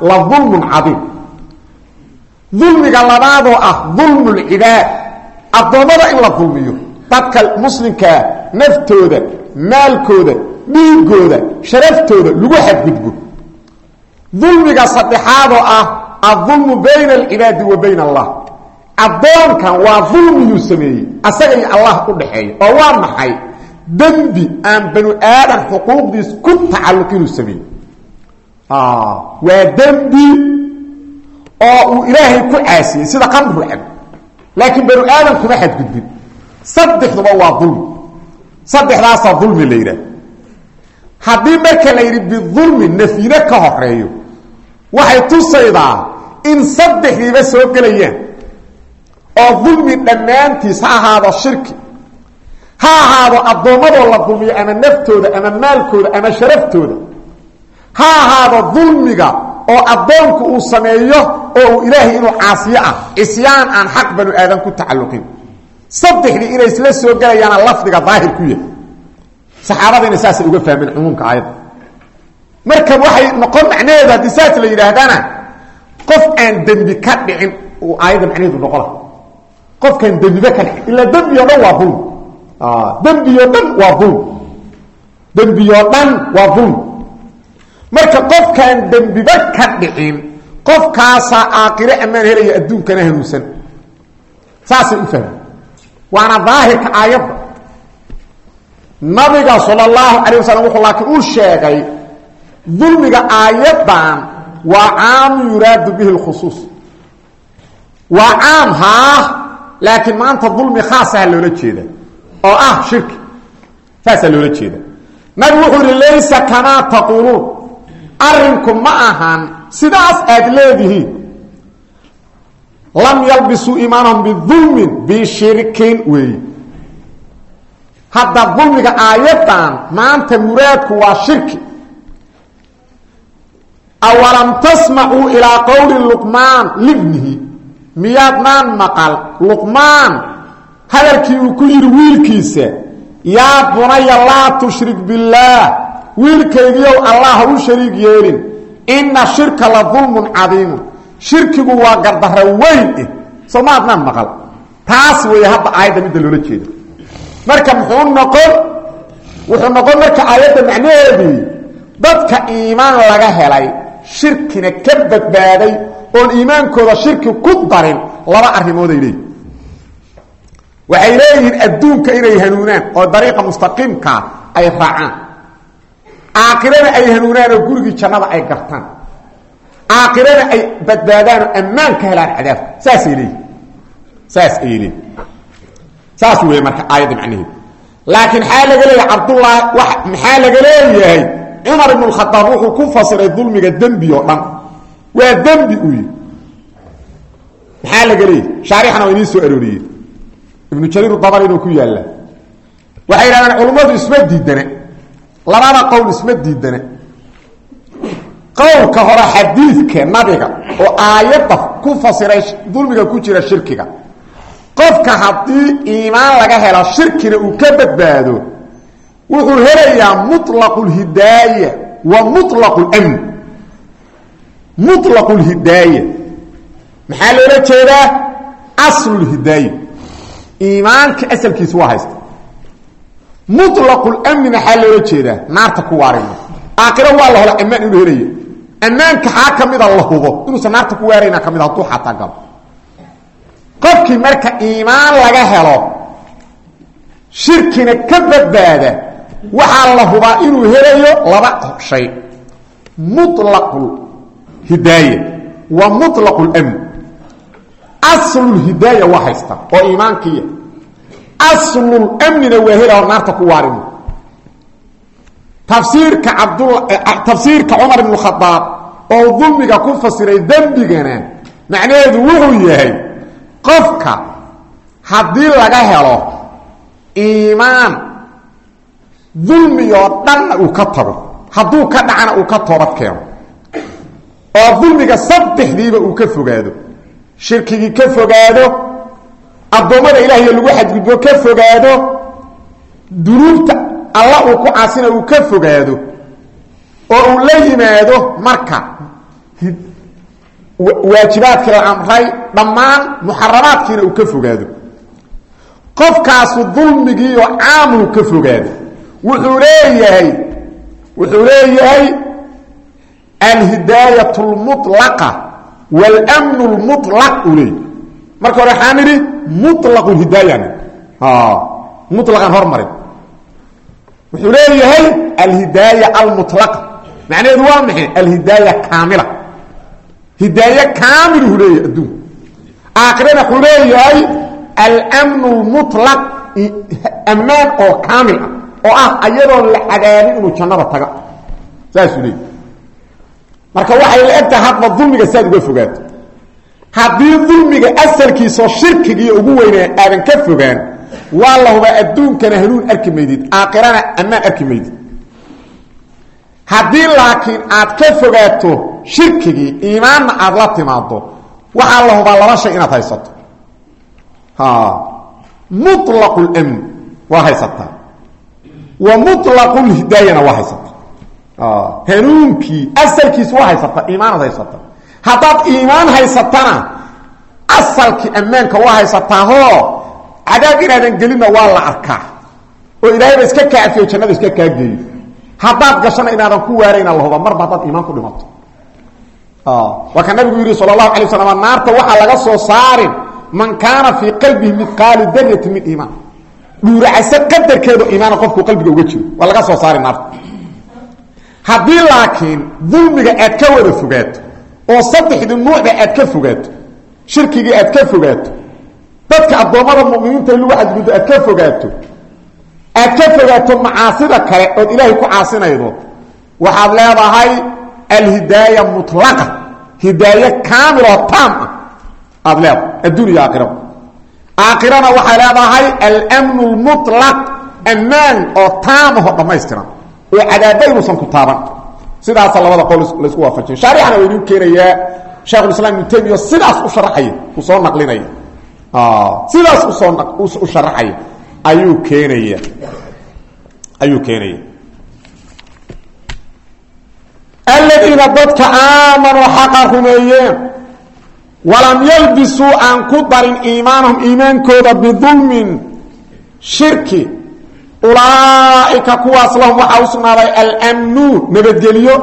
la dulmun cadiim dulmiga labaadoo ah dulmu lcibaad addoommada in la dulmiyo dadka muslimkaa naftooda maalkooda dhiigooda sharaftooda lagu xadgudbo dulmiga saddexaadoo ah adulmu bayna alcibaadi wa bayna allah addoonkan waa dulmiyuu sameeyey asaga iyo allah u dhaxeeya oo waa maxay dembi aan banu aadan xuquuqdiis ku tacalluq inuu sameeyey. Waa dembi oo uu ilaahay ku caasiyey sida qamru cab laakiin banu aadan kuma xadgudbin. Saddexduba waa dulmi saddexdaasaa dulmi la yidhaah haddii marka la yidhi bidulmi nafyine ka horeeyo waxay tusaydaa in saddexdiiba soo gelayaan. Oo dulmi dhammaantiis ha ahaado shirki ha ahaado addoommadoo la dulmiyo ama naftooda ama maalkooda ama sharaftooda. Ha ahaado dulmiga oo addoonku uu sameeyo oo uu ilaahay inuu caasiyo ah. Cisyaan aan xaq banu aadan ku tacalluqin. Saddexdii inay isla soo gelayaana lafdiga daahir ku yahay. Saxaabadiina saasay uga fahmeen cumuumka aayadda. Marka waxay noqon macnaheedu haddii saas la yidhaahdana qof aan dembi ka dhicin uu aayadda macnaheedu noqona qofkaan dembiba ka dhicin. Ilaa dembi o dhan dembiyo dhan waa dulm dembiyo dhan waa dulm marka qofkaan dembiba ka dhicin qofkaasaa aakire ammaan helaya adduunkana hanuunsan. Saasay u fahmeen waana daahirka aayadda. Nabiga sal اllahu alay wasalam wuxuu laakiin uu sheegay dulmiga aayaddan waa caamu yuraadu bihi اlkhusuus waa caam haa laakiin maanta dulmi khaasaha loola jeeda oo ah shirki saasaa loola jeeda nabigu wuxuu yihi laysa kamaa taquuluun arinku ma ahan sidaas aad leedihiin. Lam yalbisuu iimaanahum bidulmin bishirkin weeyi hadda dulmiga aayaddan maanta muraadku waa shirki awalam tasmacuu ilaa qowli luqmaan libnihi. Miyaadnaan maqal? Luqmaan hadalkii uu ku yidhi wiilkiisa yaa bunaya laa tushrik billaah wiilkaygiiow allah u shariig yeelin inna shirka la dulmun cadiimun shirkigu waa gardaro weyn eh. Soo maadnaan maqal? Taas weeye hadda aayadda midda loola jeedo. Marka muxuu noqon? Wuxuu noqon marka aayadda macnaheedii dadka iimaan laga helay shirkina ka badbaaday oon iimaankooda shirki ku darin laba arrimooday leeyihiin waxay leeyihiin adduunka inay hanuunaan oo dariiqa mustaqiimkaa ay raacaan. Aakhirana ay hanuunaan oo gurigii jannada ay gartaan. Aakhirana ay badbaadaan oo ammaan ka helaan cadaabka saasay leeyihiin saas leeyihiin saas wey marka aayadda macnaheedu. Laakiin maxaa laga leeyahay cabdullah maxaa laga leeyahay? Cumar ibn khadaab wuxuu ku fasiray dulmiga dembi oo dhan. Waa dembi uu yihi maxaa laga leeyahay? Shaarixana waa idiin soo arooriyey ibnu jariir dabr inuu ku yaalla. Waxay yidhahdeen culummadu isma diidane labada qowl isma diidane qowlka hore xadiidka nabiga oo aayadda ku fasiray dulmiga ku jira shirkiga. Qofka haddii iimaan laga helo shirkina uu ka badbaado wuxuu helayaa mulaqu lhidaaya wa mulaqu lmn mulaqu lhidaaya maxaa loola jeedaa? Aslu iimaanka asalkiisa waa haysta muطlaqu اlamni maxaa loola jeedaa? Naarta ku waarina aakhiro waa la helo ammaan inuu helaya ammaanka xaa ka mida la hubo. Inuusan naarta ku waarayna ka mid hadduu xataa galo. Qofkii marka iimaan laga helo shirkina ka badbaada waxaa la hubaa inuu helayo laba aslulhidaaya waa haysta oo iimaankiiya aslulmnina waa hela hor naarta ku waarimo tafsiirka cabdul tafsiirka cumar ibn khadaab oo dulmiga ku fasiray dembigana macnaheedu wuxuu yahay qofka haddii laga helo iimaan dulmigoo dhanna uu ka tago hadduu ka dhacana uu ka toobad keeno oo dulmiga saddexdiiba uu ka fogaado shirkigii ka fogaado addoommada ilaahiyo lagu xadgudbo ka fogaado dunuubta alla uu ku caasina uu ka fogaado oo uu la yimaado marka waajibaadkii la amray dhammaan muxaramaadkiina uu ka fogaado. Qofkaasu dulmigiioo caamuu ka fogaado wuxuu leeyahay wuxuu leeyahay alhidaayat lmulaqa wlmn lmulaq uu leeyahy marka hore waxaan idhi mulaqu hidaaya mulaqan hormarin wuxuu leeyahay alhidaaya almulaqa macnaheedu waa maxay alhidaaya kaamila hidaaye kaamiluhu leeyahay adduunka aakhirana wuxuu leeyahay almnu lmulaq ammaan oo kaamil ah oo ah ayadoon la cadaabin inuu jannada taga saasuu leeyahy marka waxay la egtahay hadba dulmiga saad uga fogaato haddii dulmiga asalkiisao shirkigiiyo ugu weynaa aadan ka fogaan waa la hubaa adduunkana hanuun arki maydid aakhirana ammaan arki maydid haddii laakiin aad ka fogaato shirkigii iimaanna aad la timaado waxaa la hubaa laba shay inaad haysato. Mulaqu lmn waa haysataa. Wa mulaqu lhidaayana waa haysataa hanuunkii asalkiis waa haysataa iimaanaad haysataa haddaad iimaan haysatana asalkii ammaanka waa haysataahoo cadaab inaadan gelinna waa la arkaa. Oo ilaahayba iska kaafiyo jannada iska kaa geeyo haddaad gashana inaadan ku waarayna la huba marba haddaad iimaan ku dhimato. Waa ka nabigu yidhi sal allahu alay waslam naarta waxaa laga soo saarin man kaana fii qalbihi midqaalu darati min iimaan. Dhuuracase qadarkeedu iimaana qofkuu qalbiga haddii laakiin dulmiga aad ka wada fogaato oo saddexdii nuucda aad ka fogaato shirkigii aad ka fogaato dadka addoommada muminiinta lagu xadguddo aad ka fogaato aad ka fogaato macaasida kale ood ilaahay ku caasinaydo waxaad leedahay alhidaaya mulaqa hidaaye kaamiloo taam ah aad leedahay adduun iyo aakhiraba aakhirana waxay leedahay almnu lmulaq ammaan oo taamahoo dhammaystiran oo cadaaba inuusan ku taaban. Sidaasa labada qol la isku waafajin shaarixana waa idin keenayaa. Sheekhulislaam ibnu taymiya sidaas u sharaxaya uu soo naqlinaya sidaas u soo u sharaxaya ayuu keenaya ayuu keenaya aladiina dadka aamanuu xaqa walam yalbisuu aan ku darin iimaanahum iimaankooda shirki ulaaika kuwaas lahum waxaa u sugnaaday almnu nabadgelyo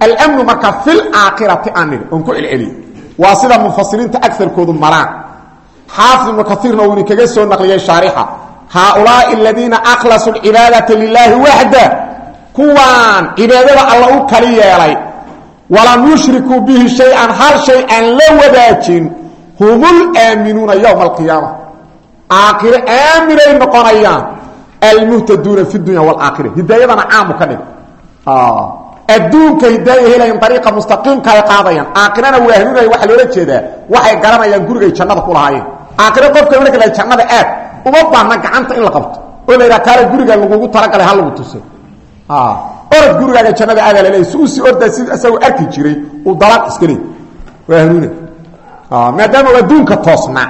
almnu marka fil aakhirati aniga oon ku celceliyo waa sida mufasiriinta agarkoodu maraan. Xaafid ibnu kaiirna uu idinkaga soo naqliyey shaarixa. Haaulaai aladiina aklasuu cibaadata lilaahi waxda kuwaan cibaadada alla u kali yeelay. Walam bihi shay-an hal shay aan la wadaajin. Hum laaminuuna ywma alqiyaama. Aakhire aaminay almuhtaduuna fi dunya walaaakhira hidaayadana caamu ka dhig adduunka hidaaya helayan ariiqa mustaqiimka ay qaadayaan aakhirana waa hanuunaya waxaa loola jeedaa waxay garanayaan gurigay jannada ku lahaayeen aakhire qofka marka la jannada aad uma baahna gacanta in la qabto oo la yidhaha kaale guriga lagugu talagalay ha lagu tuso orod gurigaaga jannada aadaa laleey si u sii ordaa si isagoo arki jiray uu dalaaq iska leey waa hanuuna maadaama adduunka toosnaa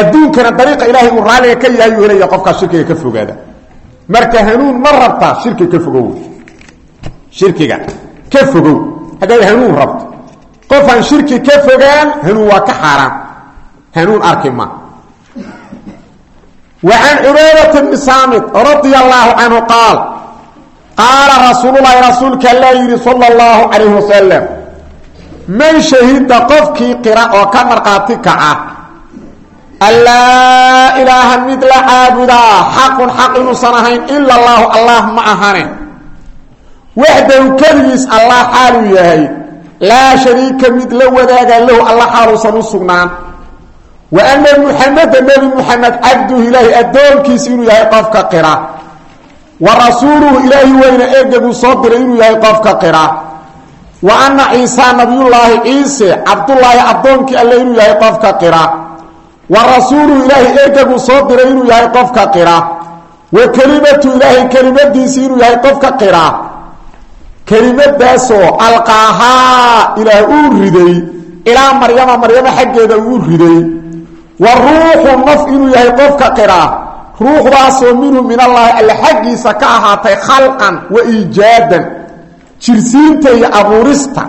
adduunkana dariiqa ilaahay uu raalliga ka yahay uu helaya qofkaas shirkiga ka fogaada. Marka hanuun ma rabtaa shirki ka fogow. Shirkiga ka fogow. Haddaad hanuun rabto. Qof aan shirki ka fogaan hanuun waa ka xaaraan hanuun arki ma. Wa can cubaadata bni saamit radia allaahu canhu qaal qaala rasuululahi rasuulka allaa yidhi sala allahu calayhi wasalam man shahida qofkii qira oo ka markhaati kaca allaa ilaaha mid la caabudaa xaqun xaq inuusan ahayn ila allaahu allah ma ahane waxdahu keligiis allah xaaluu yahay laa shariika mid la wadaaga lahu alla xaaluusan u sugnaan wa ana muxameda nebi muxamed cabduhu ilaahi addoonkiisi inuu yahay qofka qira wa rasuuluhu ilaahi weyna ergaguu soo diray inuu yahay qofka qira wa ana ciisa nabiyullaahi ciise cabdullaahi addoonkii alle inuu yahay qofka qira wa rasuuluhu ilaahi eegaguu soo diray inuu yahay qofka qira. Wa kelimatu ilaahay kelimadiisi inuu yahay qofka qira. Kelimadaasoo alqaahaa ilaah uu riday. Ilaa maryama maryamo xaggeeda uu riday. Wa ruuxu naf inuu yahay qofka qira. Ruuxdaasoo minhu min allaahi alle xaggiisa ka ahaatay khalqan wa iijaadan jirsiinta iyo abuurista.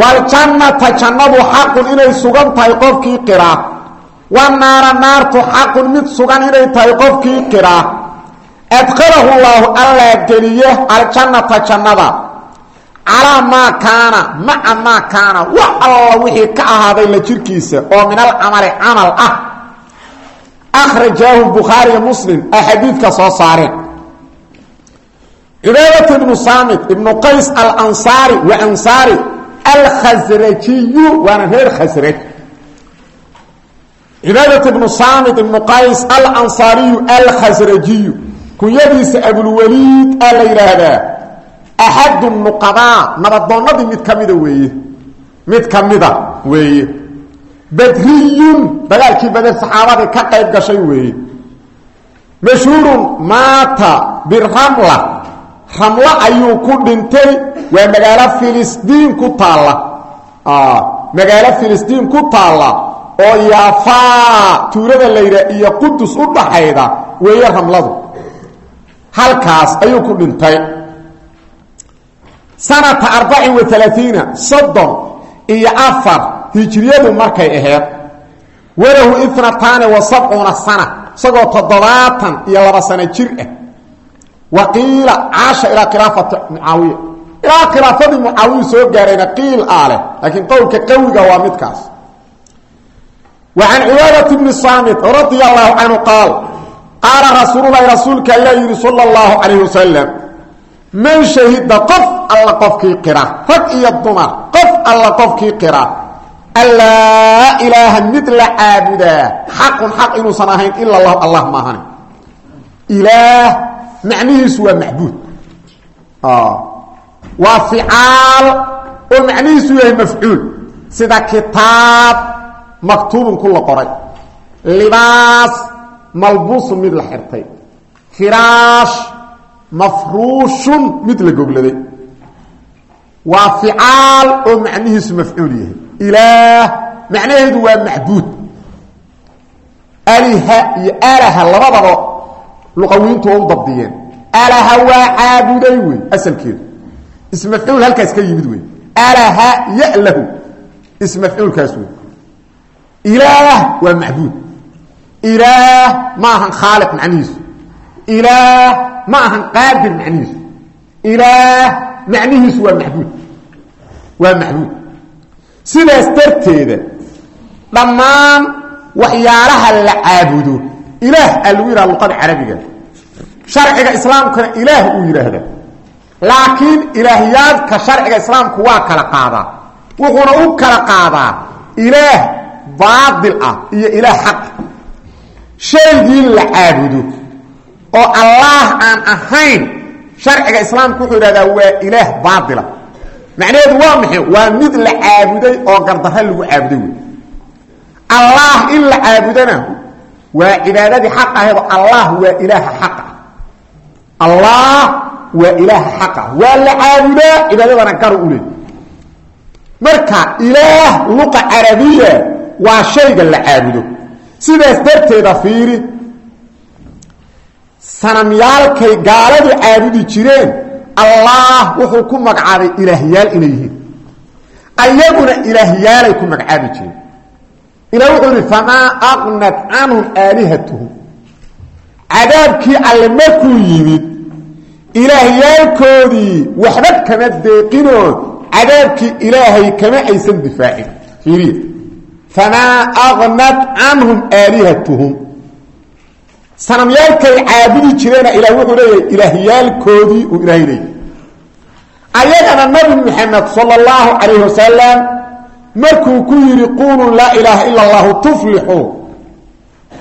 Waljannata jannadu xaqun inay sugan tahay qofkii qira wanaara naartu xaqun mid sugan inay tahay qofkii qira adkalahu llaahu allaa geliye aljannata jannada. Calaa maa kaana maca maa kaana. Wax alla wixii ka ahaaday la jirkiisa oo min alcamali camal ah. Akhrajaahu bukhaariya muslim a xadiidka soo saareen cibaadat ibnu saamit ibnu qays alansaari wa ansaari cibaadat ibnu saamit ibnu qays alansaariyu alkhasrajiyu kunyadiisa abulwaliid aa la yidhaahdaa axadu nuqadaa nabadoonnadii mid kamida weeye. Mid kamida weeye. Badriyun dagaalkii bader saxaabadii ka qayb gashay weeye. Mashhuurun maata biramla ramlo ayuu ku dhintay. Waa magaalo filistiin ku taalla. Ku taalla oo yaafaa tuulada la yidhaha iyo qudus u dhaxayda weeye ramladu. Halkaas ayuu ku dhintay. Sanata arbacin wa alaaiina soddon iyo afar hijriyadu markay aheed walahu inataani wa sabcuuna sana isagoo toddobaatan iyo laba sano jir ah. Wa qiila caasha ilaa khilaafati mucaawiya. Ilaa khilaafadii mucaawiya soo gaarayna qiil aa leh laakiin qowlka qawiga waa midkaas wa can cibaadati bni saamit radia allahu canhu qaal qaala rasuululahi rasuulka alla yidhi sala allahu calayh wasalam man shahida qof alla qofkii qira rag iyo dumar qof alla qofkii qira allaa ilaaha mid la caabudaa xaqun xaq inuusan ahayn ila allahu allah maahan ilaah macnihiisu waa macbuud waa ficaal oo macnihiisu yahay mafcuul sida kitaab maktuubun ku la qoray. Libaas malbuusun mid la xirtay. Firaash mafruushun mid la gogladay waa ficaal oo macnihiisu mafcuul yahay. Ilaah macnaheedu waa macbuud. Aliha iyo alaha labadaba luqawiintu waa u dabdiyeen. Alaha waa caabuday wey asalkeedu. Ismafcuul halkaas ka yimid wey alaha ilaah waa macbuud ilaah ma ahan khaaliq macnihiisu ilaah ma ahan qaadir macnihiisu ilaah macnihiisu waa macbuud waa macbuud sidaas darteeda dhammaan waxyaalaha la caabudo ilaah aa lagu yidhaha luqada carabiga sharciga islaamkana ilaah uu yidhaahda laakiin ilaahyaadka sharciga islaamku waa kala qaadaa wuxuuna u kala qaadaa ilaah baatil ah iyo ilaah xaq. Shaygii la caabudo oo allaah aan ahayn sharciga islaamku wuxuu yidhahdaa waa ilaah baatila macnaheedu waa maxay waa mid la caabuday oo gardarre lagu caabuday allah in la caabudana waa cibaadadii xaq aheedo allah waa ilaaha xaqa allah waa ilaaha xaqa waa la caabudaa cibaadadana garu u leey marka ilaah luqa carabiya waa shayga la caabudo. Sidaas darteeda fiiri sanamyaalkay gaaladu caabudi jireen allah wuxuu ku magacaabay ilaahyaal inay yihiin. Ayaguna ilaahyaalay ku magacaabi jireen. Ilah wuxuu yihi famaa aqnat canhum aalihatuhum. Cadaabkii alle markuu yimid ilaahyaalkoodii waxba kama deeqinoo cadaabkii ilaahay kama aysan difaacin. Fiiriya famaa aqnat canhum aalihatuhum sanamyaalkay caabudi jireena ilah wuxuu leeyahay ilaahyaalkoodii uu ilaahay leeyahy ayagana nabi maxamed sal اllahu calayh wasalam markuu ku yidhi quluu laa ilaaha ila اllahu tuflixuu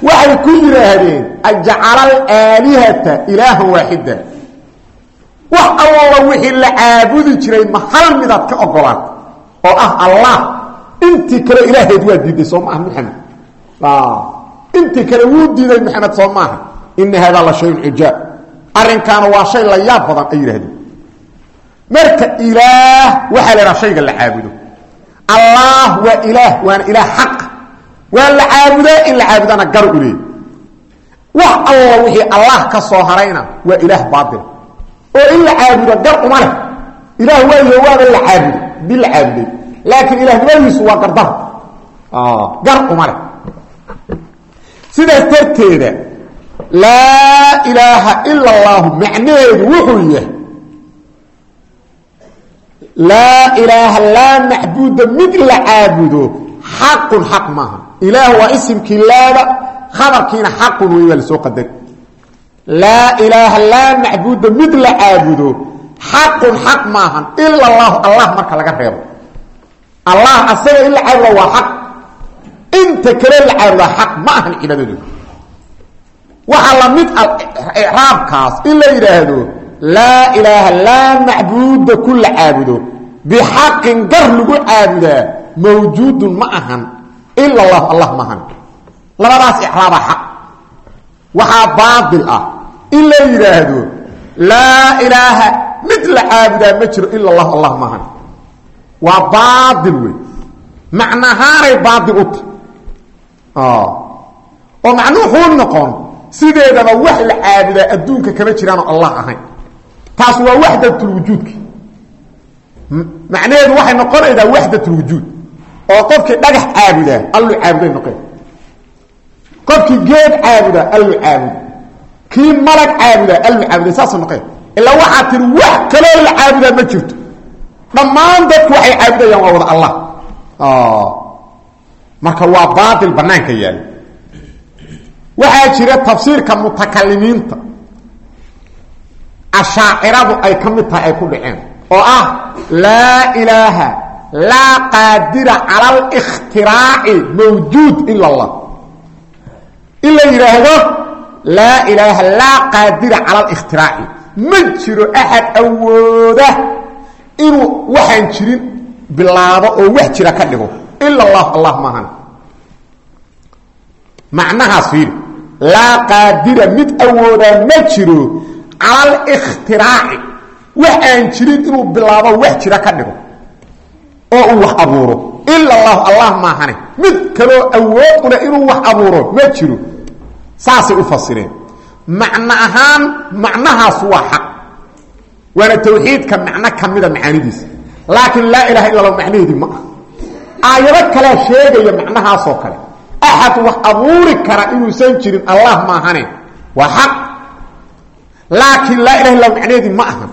waxay ku yidhaahdeen ajcala alaalihata ilaahan waaxida wax alloola wixii la caabudi jiray ma hal midaad ka ogolaat oo ah allah intii kale ilaaheed waa diiday soo maaha maxamed? Intii kale wuu diiday maxamed soo maaha. Ina haadaa la shayun cijaab arrinkaana waa shay la yaab badan ay yidhahdeen marka ilaah waxaa la idhaha shayga la caabudo. Allah waa ilaah waana ilaah xaq. Waa la caabudaa in la caabudana gar u leey wax alla wixii allah ka soo harayna waa ilaah baatil. Oo in la caabudo gar uma leh. Ilaah waayo waaba la caabudo di la caabuday laakiin ilaahnimadiisu waa gardar gar uma leh. Sidaas darteeda laa ilaaha ila allahu macnaheedu wuxuu yahay laa ilaaha laa macbuuda mid la caabudo xaqun xaq maaha. Ilaah waa isimkii laada khabarkiina xaqun wey waa la soo qadari. Laa ilaaha laa macbuuda mid la caabudo xaqun xaq maahan ila allahu allah marka laga reebo allah asaga in la caabuda waa xaq. Inta kale la caabudaa xaq ma ahan cibaadadu waxaa la mid ah icraabkaas in la yidhaahdo laa ilaaha laa macbuuda ku la caabudo. Bixaqin gar lagu caabudaa mawjuudun ma ahan ila allah allah ma ahan. Labadaas icraaba xaq. Waxaa baail ah in la yidhaahdo laa ilaaha mid la caabudaa ma jiro ila allah allah ma ahan waa baail wey. Macnahaanay baail u tahy oo macnuuxuu noqon sideedaba wax la caabudaa adduunka kama jiraanoo allah ahayn. Taas waa waxdatulwujuudki macnaheedu waxay noqonaydaa waxdatulwujuud oo qofkii dhagax caabudaa allu caabuday noqon qofkii geed caabudaa allu caabuda. Kii malag caabudaa allu caabuday saasuu noqon ilaa waxaa tiri wax kaloo la caabudaa ma jirto dhammaan dadku waxay caabudayaan waa wada allah. Marka waa baail banaanka yaal. Waxaa jira tafsiirka mutakalimiinta. Ashaaciradu ay ka ay ku dhaceen. Oo ah laa ilaaha laa qaadira cala alikhtiraaci mawjuud ila allah. In la yidhaahdo laa ilaaha laa qaadira cala alikhtiraaci ma jiro inuu waxaan jirin bilaabo oo wax jira ka dhigo. Ila allah allah maahan macnahaas fiiri. Laa qaadira mid awoodaa ma jiro cala alkhtiraaci wax jirin inuu bilaabo wax jira ka dhigo. Oo uu wax abuuro. Ila allah allah maahane mid kaloo awood una inuu wax abuuro ma jiro. Saasay u fasireen. Macno ahaan macnahaas waa xaq waana tawxiidka macno kamida macaanidiisa laakiin laa ilaha illa lah macnaheedii ma ah aayado kalea sheegaya macnahaasoo kale. Axad wax abuuri kara inuusan jirin allah maahane waa xaq. Laakiin laa ilaha illa macnaheedii ma aha.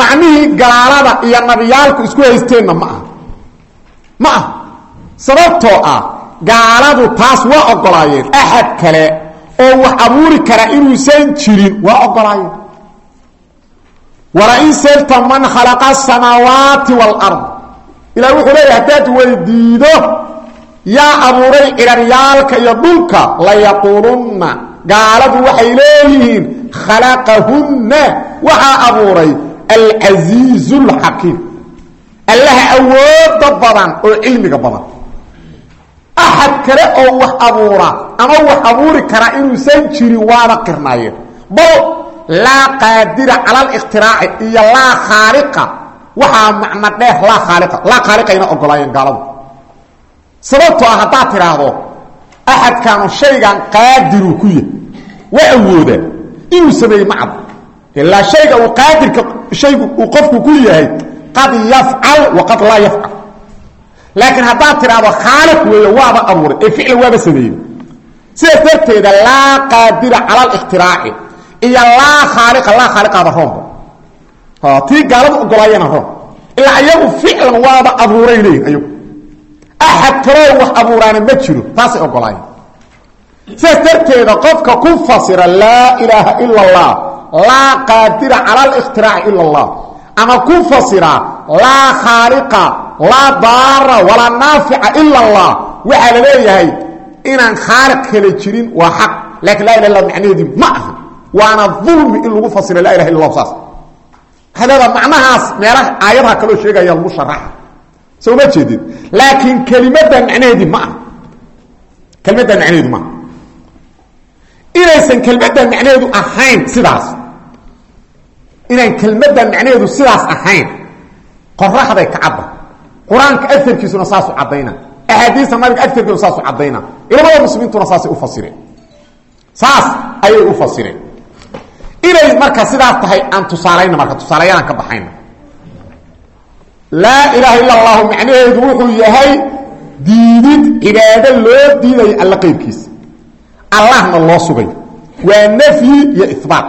Macnihii gaalada iyo nabiyaalku isku haysteenna ma aha. Ma aha. Sababtoo ah gaaladu taas waa ogolaayeen axad kale oo wax abuuri kara inuusan jirin waa ogolaayeen walain selta man khalaqa asamaawaati waalard ilah wuxuu leeyahy haddaad weydiido yaa abuuray ciraryaalka iyo dhulka layaquulunna gaaladu waxay leeyihiin khalaqahunna. Waxaa abuuray alcasiizu lxakiim allaha awooda badan oo cilmiga badan. Axad kale oo wax abuura ama wax abuuri kara inuusan jirin waana qirnaayeen bal laa qaadira cala alikhtiraaci iyo laa khaaliqa. Waxaa macno dheer laa khaalia laa khaaliqayna ogolaayeen gaaladu. Sababtoo ah haddaad tidhaahdo axadkaanu shaygan qaadiruu ku yahy waa awooda inuu sameeyey ma cad ilaa shayga uu qaadirka shaygu uu qofku ku yahay qad yafcal wa qad laa yafcal. Laakiin haddaad tidhaahdo khaaliq weeye waaba abuuray. Ee ficlan waaba sameeyey. Sidaas darteeda laa qaadira cala alikhtiraaci iyo laa khaaliqa laa khaaliqaaba roomba tii gaaladu ogolaayana room ilaa iyagu ficlan waaba abuuray leeyihiin ayagu axad kaloo wax abuuraana ma jiro taasay ogolaayeen. Sidaas darteeda qofka ku fasira laa ilaaha ila allah laa qaadira cala alikhtiraaci ila allah ama ku fasira laa khaaliqa laa daara walaa naafica ila allah waxaa la leeyahay inaan khaaliq kale jirin waa xaq laakiin laa ilah illa macnaheedii ma aha waana dulmi in lagu fasiro laa ilaha illa saas. Waxay leedaha macnahaas meelaha aayadaha kaloo sheegaya lagu sharaxa soo ma jeedid laakiin kelimaddan macnaheedii ma aha kelmaddan macnaheedu maaha inaysan kelmaddan macnaheedu ahayn sidaas. Inaan kelmaddan macnaheedu sidaas ahayn. Qoraxday ka cadda. Qur'aanka aarkiisuna saasu caddayna. Axaadiista nabiga aarkiisuna saasu caddayna. Culamada muslimiintuna saasay u fasireen. Saas ayay u fasireen inay marka sidaas tahay aan tusaalayna marka tusaalayaaan ka baxayna. Laa ilaaha illa allahu macnaheedu wuxuu yahay diidid cibaado loo diidayo alla qeybkiisa allahna loo sugay. Waa nafyi iyo ibaat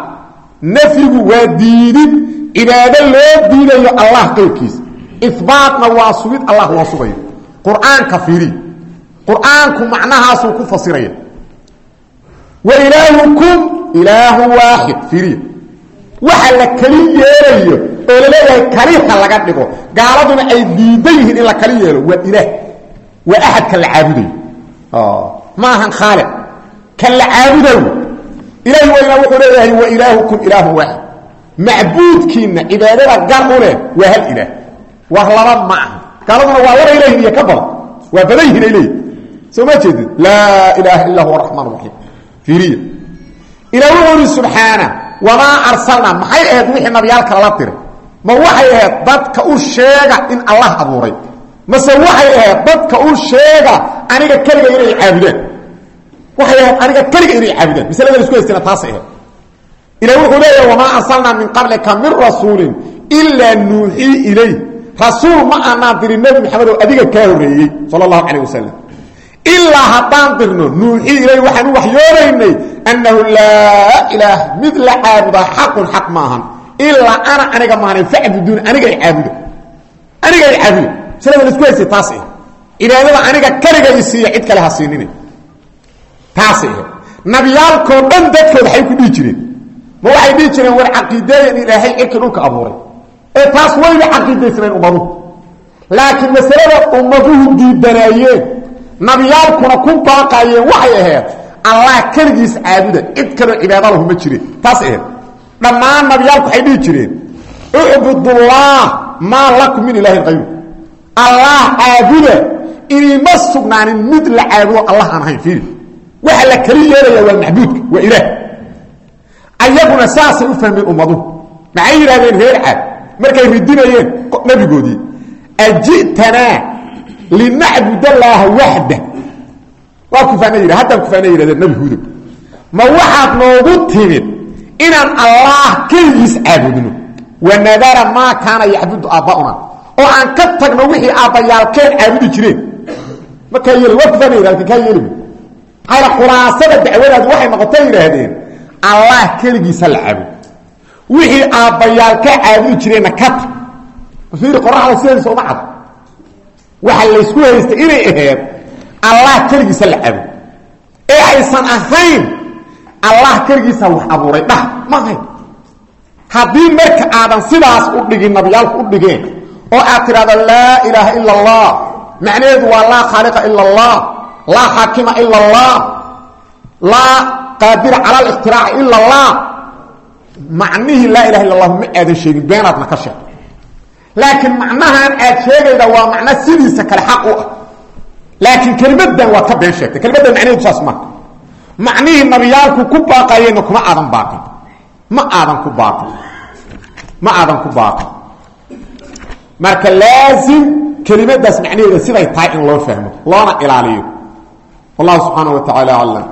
nafyigu waa diidid cibaado loo diidayo allah qeybkiisa ibaatna waa sugid allah loo sugayo qur'aanka fiiri. Qur'aanku ilaahu waaxid fiiriya waxa la kali yeelayo oo la leeyahay kaliha laga dhigo. Gaaladuna ay diidan yihiin in la kali yeelo. Waa ilaah. Waa axadka la caabudayo ma ahan khaaliq. Kan la caabudayo ilahi weyna wuxuu leeyahay wa ilaahukum ilaahu waaxid macbuudkiina cibaadada gar u leh waa hal ilaah. War laba ma aha gaaladuna waa laba ilahin iyo ka badan. Waa badan yihiin ay leeyihiin soo ma jeedid laa ilaaha illa huwa raxmaan raxiim fiiriya ila wuxuu ihi subxaana wamaa arsalnaa. Maxay ahayd wixii nabiyaalka lala diray? Ma waxay ahayd dadka u sheega in allah abuuray? Mase waxay ahayd dadka u sheega aniga keliga inay caabudaan? Waxay ahayd aniga keliga inay caabudaan? Maslada isku haystina taasay ahayd. Ila wuxuu leeyahay wamaa arsalnaa min qablika min rasuulin ilaa nuuxii ilay rasuul ma aanaan dirin nebi maxamed adiga kaa horreeyey sala allahu calayh ilaa haddaan dirno nuuxii ilay waxaan u waxyoonaynay annahu laa ilaah mid la caabudaa xaqun xaq maahan ilaa ana aniga maahanan facbuduun aniga caabuda aniga caabuda maslada la isku haysay taas ah cibaadada aniga kaliga i siiya cid kale ha siinina taasay ahayd nabiyaalkoo dhan dadkood waxay ku dhihi jireen. Ma waxay dhihi jireen war caqiideeya in ilaahay cirkii dhulka abuuray. Ee taas wayba caqiidaysnayn ummaduhu laakiin masalada ummaduhu diidanaayeen nabiyaalkuna ku baaqaayeen waxay ahayd allah keligiis caabuda cid kaloo cibaado lahu ma jireen taas ahayd. Dhammaan nabiyaalku waxay dhihi jireen ucbudullah maa lakum min ilaahin hayru allah caabuda inima sugnaanin mid la caabudo allah aan ahayn fiiri. Waxa la keli yeelaya waa macbuudka waa ilaah. Ayaguna saasay u fahmeen ummaduhu maxay yidhahdeen reer caad markay ridinayeen nabigoodii aji'tanaa linacbud allaaha waxda waa kufaana yidha haddaan kufaana yidhahdeen nabi huudow ma waxaad noogu timid inaan allah keligiis caabudno? Wanadara maa kaana yacbudu aabbauna oo aan ka tagno wixii aabbayaalkeen caabudi jireen. Markaa yeel waa kufaana yidhahd kaa yeeli maxayna khulaasada dacwadaadu waxay noqotay yidhaahdeen allah keligiisa la caabud. Wixii cad waxa laysku haystay inay ahayd allah keligiisa la cabo ee aysan ahayn allah keligiisa wax abuuray. Dhah ma ahayn. Haddii marka aadan sidaas u dhigin nabiyaalku u dhigeen oo aad tidhahdo laa ilaaha illa allah macnaheedu waa laa khaaliqa ila allah laa xaakima ila allah laa qaadira cala alixtiraaci ila allah macnihii laa ilaha illa allah ma aadan sheegin beenaadna ka sheeg laakiin macnahan aad sheegayda waa macno sidiisa kale xaq u ah. Laakiin kelmadan waad ka been sheegtay. Kelmadan macnaheedu saas maa macnihii nabiyaalku ku baaqayeyna kuma aadan baaqin. Ma aadan ku baaqin. Ma aadan ku baaqin. Marka laasim kelimadaas macnaheeda siday tahay in loo fahmo loona ilaaliyo. Wallahu subxaana wa tacaala aclam